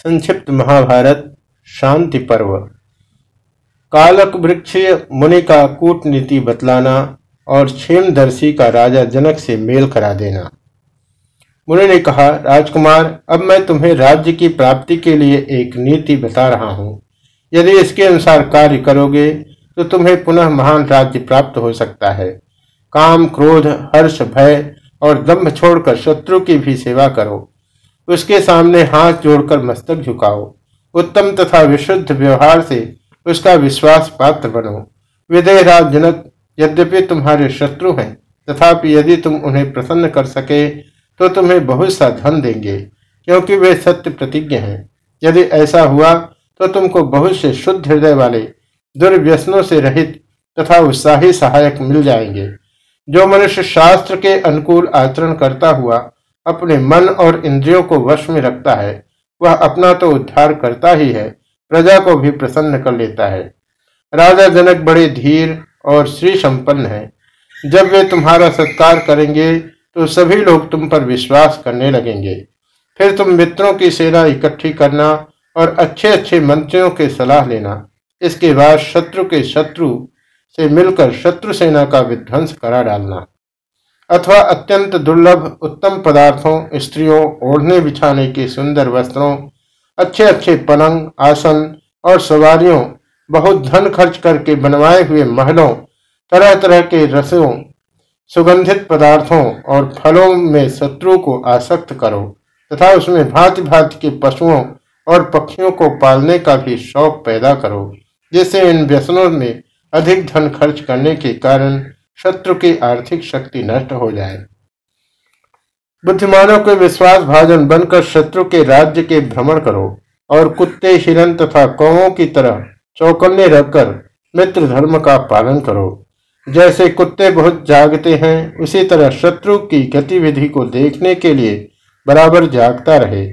संक्षिप्त महाभारत, शांति पर्व। कालक वृक्ष मुनि का कूटनीति बतलाना और क्षेमदर्शी का राजा जनक से मेल करा देना। मुनि ने कहा, राजकुमार, अब मैं तुम्हें राज्य की प्राप्ति के लिए एक नीति बता रहा हूँ। यदि इसके अनुसार कार्य करोगे तो तुम्हें पुनः महान राज्य प्राप्त हो सकता है। काम, क्रोध, हर्ष, भय और दम्भ छोड़कर शत्रु की भी सेवा करो। उसके सामने हाथ जोड़कर मस्तक झुकाओ। उत्तम तथा विशुद्ध व्यवहार से उसका विश्वास पात्र बनो। विदयराज जनक यद्यपि तुम्हारे शत्रु हैं, तथापि यदि तुम उन्हें प्रसन्न कर सके तो तुम्हें बहुत सा धन देंगे, क्योंकि वे सत्य प्रतिज्ञ हैं। यदि ऐसा हुआ तो तुमको बहुत से शुद्ध हृदय वाले, दुर्व्यसनों से रहित तथा उत्साही सहायक मिल जाएँगे। जो मनुष्य शास्त्र के अनुकूल आचरण करता हुआ अपने मन और इंद्रियों को वश में रखता है। वह अपना तो उद्धार करता ही है, प्रजा को भी प्रसन्न कर लेता है। राजा जनक बड़े धीर और श्री संपन्न है। जब वे तुम्हारा सत्कार करेंगे तो सभी लोग तुम पर विश्वास करने लगेंगे। फिर तुम मित्रों की सेना इकट्ठी करना और अच्छे अच्छे मंत्रियों के सलाह लेना। इसके बाद शत्रु के शत्रु से मिलकर शत्रु सेना का विध्वंस करा डालना। अथवा अत्यंत दुर्लभ उत्तम पदार्थों, स्त्रियों, ओढ़ने बिछाने के सुंदर वस्त्रों अच्छे अच्छे पलंग, आसन और सवारियों, बहुत धन खर्च करके बनवाए हुए महलों तरह तरह के रसों, सुगंधित पदार्थों और फलों में शत्रु को आसक्त करो, तथा उसमें भांति भांति के पशुओं और पक्षियों को पालने का भी शौक पैदा करो, जिससे इन व्यसनों में अधिक धन खर्च करने के कारण शत्रु की आर्थिक शक्ति नष्ट हो जाए। बुद्धिमानों के विश्वास भाजन बनकर शत्रु के राज्य के भ्रमण करो और कुत्ते, हिरन तथा कौओं की तरह चौकन्ने रखकर मित्र धर्म का पालन करो। जैसे कुत्ते बहुत जागते हैं, उसी तरह शत्रु की गतिविधि को देखने के लिए बराबर जागता रहे।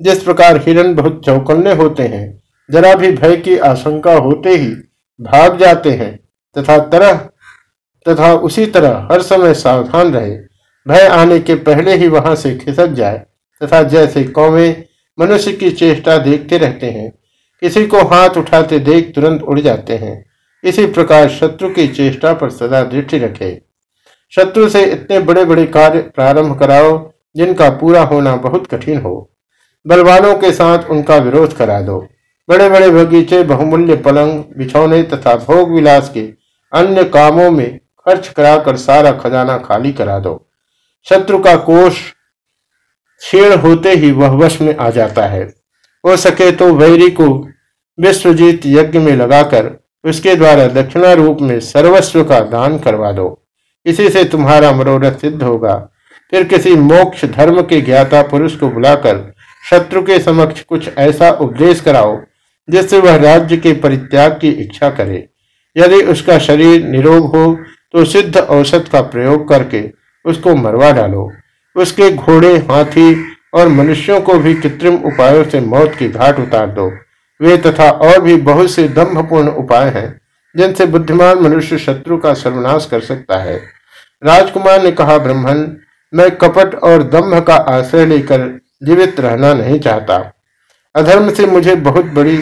जिस प्रकार हिरन बहुत चौकन्ने होते हैं, जरा भी भय की आशंका होते ही भाग जाते हैं तथा तरह तथा उसी तरह हर समय सावधान रहे। भय आने के पहले ही वहाँ से खिसक जाए तथा जैसे कौवे मनुष्य की चेष्टा देखते रहते हैं, किसी को हाथ उठाते देख तुरंत उड़ जाते हैं। इसी प्रकार शत्रु की चेष्टा पर सदा दृष्टि रखे। शत्रु से इतने बड़े बड़े कार्य प्रारंभ कराओ, जिनका पूरा होना बहुत कठिन हो। बलवानों के साथ उनका विरोध करा दो। बड़े बड़े बगीचे, बहुमूल्य पलंग, बिछौने तथा भोग विलास के अन्य कामों में खर्च कराकर सारा खजाना खाली करा दो। शत्रु का कोष क्षीण होते ही वह वश में आ जाता है। हो सके तो वैरी को विश्वजीत यज्ञ में लगाकर उसके द्वारा दक्षिणा रूप में सर्वस्व का दान करवा दो। इसी से तुम्हारा मनोरथ सिद्ध होगा। फिर किसी मोक्ष धर्म के ज्ञाता पुरुष को बुलाकर शत्रु के समक्ष कुछ ऐसा उपदेश कराओ, जिससे वह राज्य के परित्याग की इच्छा करे। यदि उसका शरीर निरोग हो तो सिद्ध औसत का प्रयोग करके उसको मरवा डालो। उसके घोड़े, हाथी और मनुष्यों को भी कृत्रिम उपायों से मौत की घाट उतार दो। वे तथा और भी बहुत से दम्भपूर्ण उपाय हैं, जिनसे बुद्धिमान मनुष्य शत्रु का सर्वनाश कर सकता है। राजकुमार ने कहा ब्रह्मण मैं कपट और दम्भ का आश्रय लेकर जीवित रहना नहीं चाहता। अधर्म से मुझे बहुत बड़ी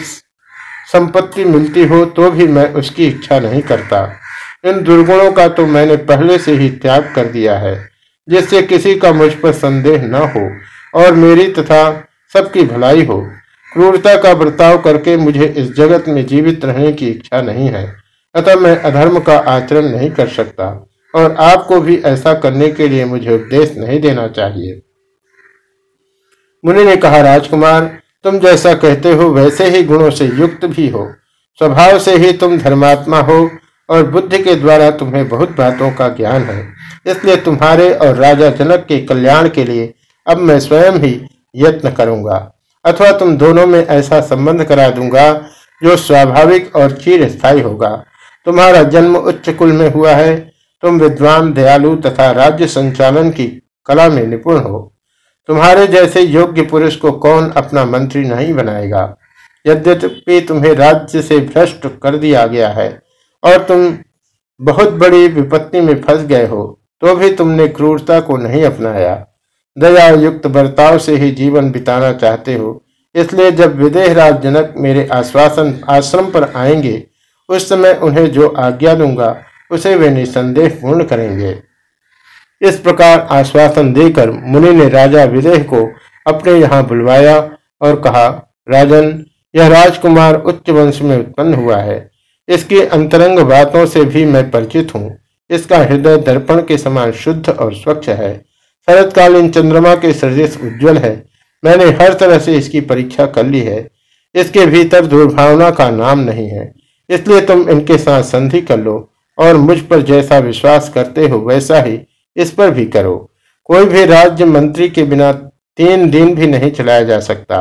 संपत्ति मिलती हो तो भी मैं उसकी इच्छा नहीं करता। इन दुर्गुणों का तो मैंने पहले से ही त्याग कर दिया है, जिससे किसी का मुझ पर संदेह न हो और मेरी तथा सबकी भलाई हो। क्रूरता का बर्ताव करके मुझे इस जगत में जीवित रहने की इच्छा नहीं है, अतः मैं अधर्म का आचरण नहीं कर सकता और आपको भी ऐसा करने के लिए मुझे उपदेश नहीं देना चाहिए। मुनि ने कहा, राजकुमार, तुम जैसा कहते हो, वैसे ही गुणों से युक्त भी हो। स्वभाव से ही तुम धर्मात्मा हो और बुद्धि के द्वारा तुम्हें बहुत बातों का ज्ञान है। इसलिए तुम्हारे और राजा जनक के कल्याण के लिए अब मैं स्वयं ही यत्न करूँगा। अथवा तुम दोनों में ऐसा संबंध करा दूँगा जो स्वाभाविक और चीर स्थायी होगा। तुम्हारा जन्म उच्च कुल में हुआ है। तुम विद्वान, दयालु तथा राज्य संचालन की कला में निपुण हो। तुम्हारे जैसे योग्य पुरुष को कौन अपना मंत्री नहीं बनाएगा? यद्यपि तुम्हें राज्य से भ्रष्ट कर दिया गया है और तुम बहुत बड़ी विपत्ति में फंस गए हो तो भी तुमने क्रूरता को नहीं अपनाया। दया युक्त बर्ताव से ही जीवन बिताना चाहते हो। इसलिए जब विदेहराज जनक मेरे आश्वासन, आश्रम पर आएँगे, उस समय उन्हें जो आज्ञा दूँगा, उसे वे निसंदेह पूर्ण करेंगे। इस प्रकार आश्वासन देकर मुनि ने राजा विदेह को अपने यहाँ बुलवाया और कहा, राजन, यह राजकुमार उच्च वंश में उत्पन्न हुआ है। इसकी अंतरंग बातों से भी मैं परिचित हूँ। इसका हृदय दर्पण के समान शुद्ध और स्वच्छ है। शरतकालीन चंद्रमा के सदृश उज्जवल है। मैंने हर तरह से इसकी परीक्षा कर ली है। इसके भीतर दुर्भावना का नाम नहीं है। इसलिए तुम इनके साथ संधि कर लो और मुझ पर जैसा विश्वास करते हो वैसा ही इस पर भी करो। कोई भी राज्य मंत्री के बिना तीन दिन भी नहीं चलाया जा सकता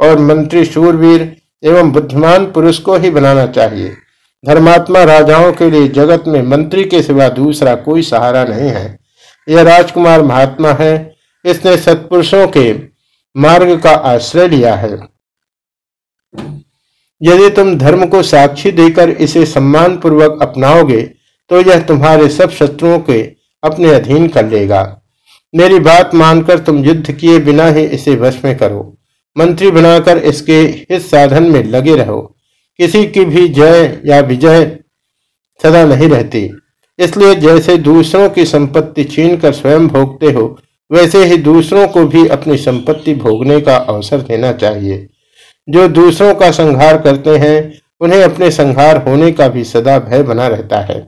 और मंत्री शूरवीर एवं बुद्धिमान पुरुष को ही बनाना चाहिए। धर्मात्मा राजाओं के लिए जगत में मंत्री के सिवा दूसरा कोई सहारा नहीं है। यह राजकुमार महात्मा है। इसने सत्पुरुषों के मार्ग का आश्रय लिया है। यदि तुम धर्म को साक्षी देकर इसे सम्मान पूर्वक अपनाओगे तो यह तुम्हारे सब शत्रुओं के अपने अधीन कर लेगा। मेरी बात मानकर तुम युद्ध किए बिना ही इसे वश में करो। मंत्री बनाकर इसके हित साधन में लगे रहो। किसी की भी जय या विजय सदा नहीं रहती। इसलिए जैसे दूसरों की संपत्ति छीन कर स्वयं भोगते हो, वैसे ही दूसरों को भी अपनी संपत्ति भोगने का अवसर देना चाहिए। जो दूसरों का संहार करते हैं, उन्हें अपने संहार होने का भी सदा भय बना रहता है।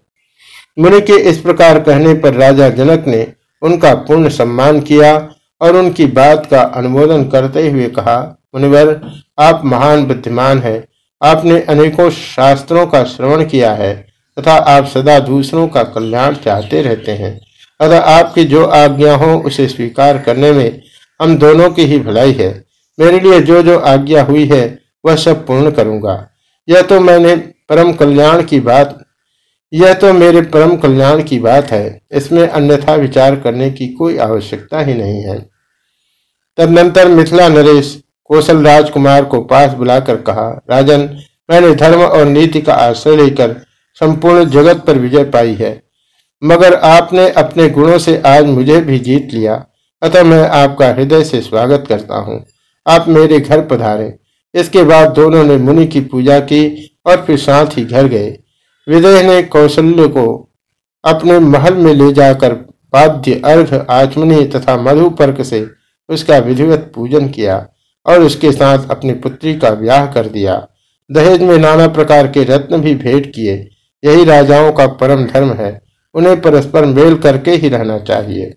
मुनि के इस प्रकार कहने पर राजा जनक ने उनका पूर्ण सम्मान किया और उनकी बात का अनुमोदन करते हुए कहा, मुनिवर, आप महान बुद्धिमान हैं। आपने अनेकों शास्त्रों का श्रवण किया है, तथा आप सदा दूसरों का कल्याण चाहते रहते हैं। अतः आपकी जो आज्ञा हो, उसे स्वीकार करने में हम दोनों की ही भलाई है। मेरे लिए जो जो आज्ञा हुई है, वह सब पूर्ण करूँगा। यह तो मैंने परम कल्याण की बात, यह तो मेरे परम कल्याण की बात है। इसमें अन्यथा विचार करने की कोई आवश्यकता ही नहीं है। तदनंतर मिथिला नरेश कौशल राजकुमार को पास बुलाकर कहा, राजन, मैंने धर्म और नीति का आश्रय लेकर संपूर्ण जगत पर विजय पाई है। मगर आपने अपने गुणों से आज मुझे भी जीत लिया। अतः मैं आपका हृदय से स्वागत करता हूँ। आप मेरे घर पधारे। इसके बाद दोनों ने मुनि की पूजा की और फिर साथ ही घर गए। विदेह ने कौशल्य को अपने महल में ले जाकर पाद्य अर्घ, आचमनी तथा मधुपर्क से उसका विधिवत पूजन किया। और उसके साथ अपनी पुत्री का ब्याह कर दिया। दहेज में नाना प्रकार के रत्न भी भेंट किए। यही राजाओं का परम धर्म है। उन्हें परस्पर मेल करके ही रहना चाहिए।